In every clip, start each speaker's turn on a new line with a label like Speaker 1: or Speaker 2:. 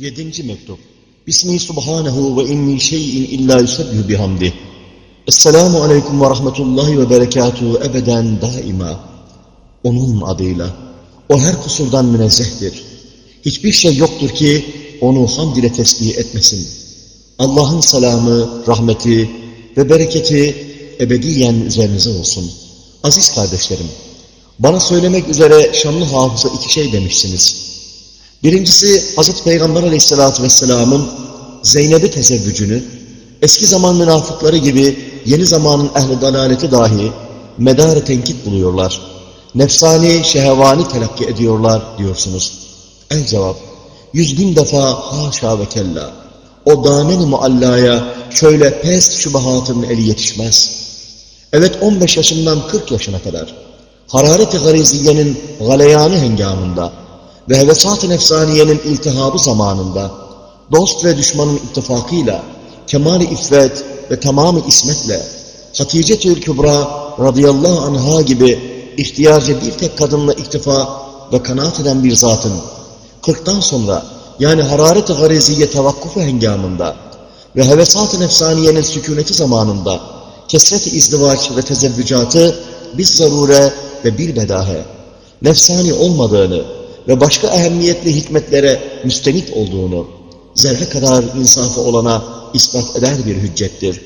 Speaker 1: Yedinci mektup. Bismi subhanehu ve inni şeyin illa yusebbihu bihamdih. Esselamu aleyküm ve rahmetullahi ve berekatuhu ebeden daima. Onun adıyla. O her kusurdan münezzehtir. Hiçbir şey yoktur ki onu hamd ile tesbih etmesin. Allah'ın selamı, rahmeti ve bereketi ebediyen üzerinize olsun. Aziz kardeşlerim, bana söylemek üzere şanlı hafıza iki şey demişsiniz. Birincisi Hazreti Peygamber aleyhissalatü vesselamın Zeynep'i tezevvücünü, eski zaman münafıkları gibi yeni zamanın ehli dalaleti dahi medarı tenkit buluyorlar. Nefsani, şehevani telakki ediyorlar diyorsunuz. El cevap, yüz bin defa haşa ve kella. O damen-i muallaya şöyle pes şubahatın eli yetişmez. Evet 15 yaşından 40 yaşına kadar hararet-i gariziyenin galeyanı hengamında ve hevesat-ı nefsaniyenin iltihabı zamanında dost ve düşmanın ittifakıyla kemal-i iffet ve tamamı ismetle Hatice-tül Kübra radıyallahu anha gibi ihtiyarca bir tek kadınla iktifa ve kanaat eden bir zatın kırktan sonra yani hararet-i gariziye tavakkufu hengamında ve hevesat-ı nefsaniyenin sükuneti zamanında kesret-i izdivaç ve tezevvücatı bir zarure ve bir bedahe nefsani olmadığını ve başka ehemmiyetli hikmetlere müstenit olduğunu zerre kadar insafı olana ispat eder bir hüccettir.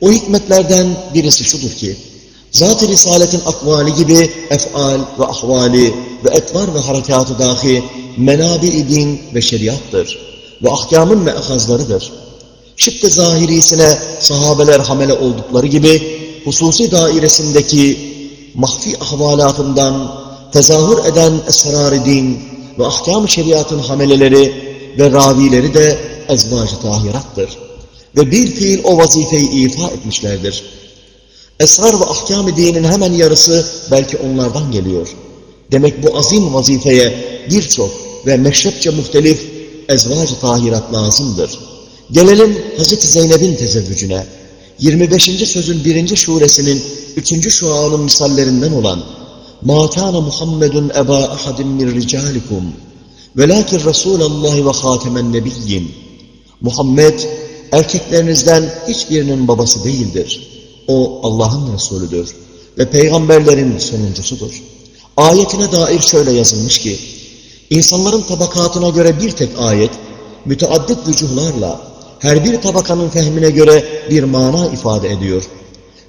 Speaker 1: O hikmetlerden birisi şudur ki, Zat-ı Risaletin akvali gibi efal ve ahvali ve etvar ve harekatı dahi menabi din ve şeriattır ve ahkamın meahazlarıdır. Şıkkı zahirisine sahabeler hamele oldukları gibi hususi dairesindeki mahfi ahvalatından tezahür eden esrar-ı din ve ahkam-ı şeriatın hameleleri ve ravileri de ezvacı tahirattır. Ve bir fiil o vazifeyi ifa etmişlerdir. Esrar ve ahkam-ı dinin hemen yarısı belki onlardan geliyor. Demek bu azim vazifeye birçok ve meşrepçe muhtelif ezvacı tahirat lazımdır. Gelelim Hz. Zeynep'in tezevvücüne. 25. sözün 1. şuresinin 3. şuanın misallerinden olan مَا كَانَ مُحَمَّدٌ اَبَا اَحَدٍ مِنْ رِجَالِكُمْ وَلَاكِنْ رَسُولَ اللّٰهِ وَخَاتَمَ النَّبِيِّينَ Muhammed erkeklerinizden hiçbirinin babası değildir. O Allah'ın Resulüdür ve peygamberlerin sonuncusudur. Ayetine dair şöyle yazılmış ki, insanların tabakatına göre bir tek ayet, müteaddit vücuhlarla her bir tabakanın fehmine göre bir mana ifade ediyor.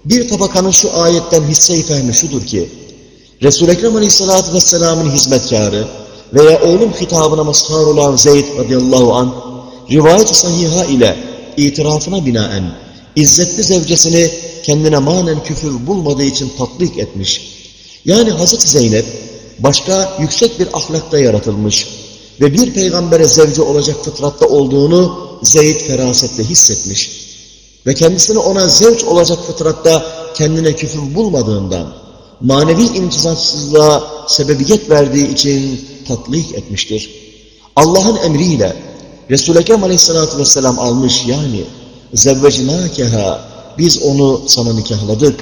Speaker 1: Bir tabakanın şu ayetten hisse-i fehmi şudur ki, Resul-i Ekrem Aleyhisselatü Vesselam'ın hizmetkarı veya oğlum hitabına mazhar olan Zeyd radıyallahu an rivayet-i sahiha ile itirafına binaen izzetli zevcesini kendine manen küfür bulmadığı için tatbik etmiş. Yani Hazreti Zeynep başka yüksek bir ahlakta yaratılmış ve bir peygambere zevce olacak fıtratta olduğunu Zeyd ferasetle hissetmiş. Ve kendisini ona zevç olacak fıtratta kendine küfür bulmadığından manevi imtizatsızlığa sebebiyet verdiği için tatlik etmiştir. Allah'ın emriyle Resul-i Ekrem aleyhissalatü vesselam almış yani zevvecinâkeha biz onu sana nikahladık.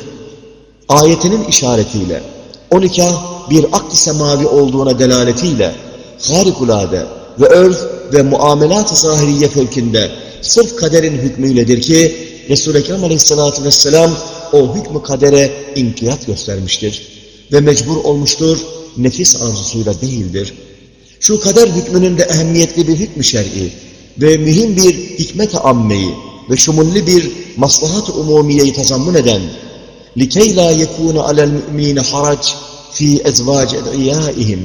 Speaker 1: Ayetinin işaretiyle o nikah bir akd-i semavi olduğuna delaletiyle harikulade ve örf ve muamelat-ı zahiriye fevkinde sırf kaderin hükmüyledir ki Resul-i Ekrem aleyhissalatü vesselam o hükmü kadere inkiyat göstermiştir ve mecbur olmuştur, nefis arzusuyla değildir. Şu kader hükmünün de ehemmiyetli bir hükmü şer'i ve mühim bir hikmet-i ammeyi ve şumulli bir maslahat-ı umumiyeyi tazammun eden لِكَيْ لَا يَكُونَ عَلَى الْمُؤْمِنِينَ حَرَجْ ف۪ي اَزْوَاجِ اَدْعِيَائِهِمْ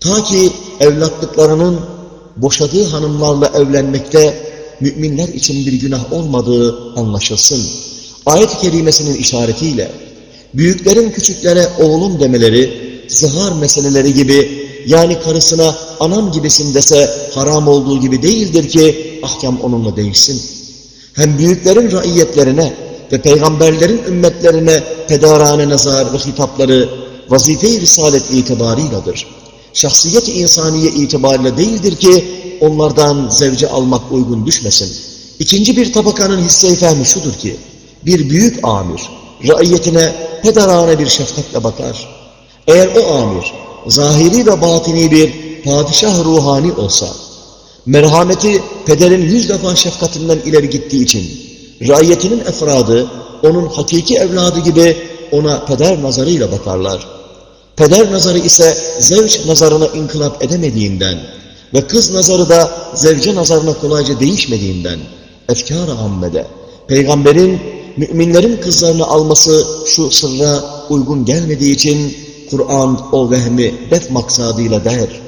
Speaker 1: Ta ki evlatlıklarının boşadığı hanımlarla evlenmekte müminler için bir günah olmadığı anlaşılsın. Ayet-i kerimesinin işaretiyle büyüklerin küçüklere oğlum demeleri, zihar meseleleri gibi yani karısına anam gibisin dese haram olduğu gibi değildir ki ahkam onunla değişsin. Hem büyüklerin raiyetlerine ve peygamberlerin ümmetlerine pedarane nazar ve hitapları vazife-i risalet itibarıyladır. Şahsiyet-i insaniye itibariyle değildir ki onlardan zevce almak uygun düşmesin. İkinci bir tabakanın hisse-i şudur ki, bir büyük amir, raiyetine pedarane bir şefkatle bakar. Eğer o amir, zahiri ve batini bir padişah ruhani olsa, Merhameti pederin yüz defa şefkatinden ileri gittiği için raiyetinin efradı onun hakiki evladı gibi ona peder nazarıyla bakarlar. Peder nazarı ise zevç nazarına inkılap edemediğinden ve kız nazarı da zevce nazarına kolayca değişmediğinden efkar-ı ammede peygamberin müminlerin kızlarını alması şu sırra uygun gelmediği için Kur'an o vehmi def maksadıyla der.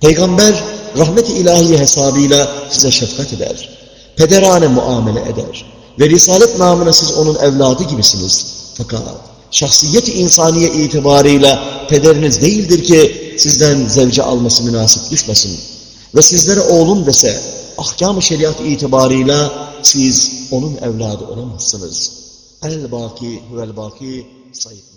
Speaker 1: Peygamber rahmet-i ilahi hesabıyla size şefkat eder. Pederane muamele eder. Ve risalet namına siz onun evladı gibisiniz. Fakat şahsiyet-i insaniye itibarıyla pederiniz değildir ki sizden zevce alması münasip düşmesin. Ve sizlere oğlum dese ahkam-ı şeriat itibarıyla siz onun evladı olamazsınız. El-Baki huvel-Baki sayık.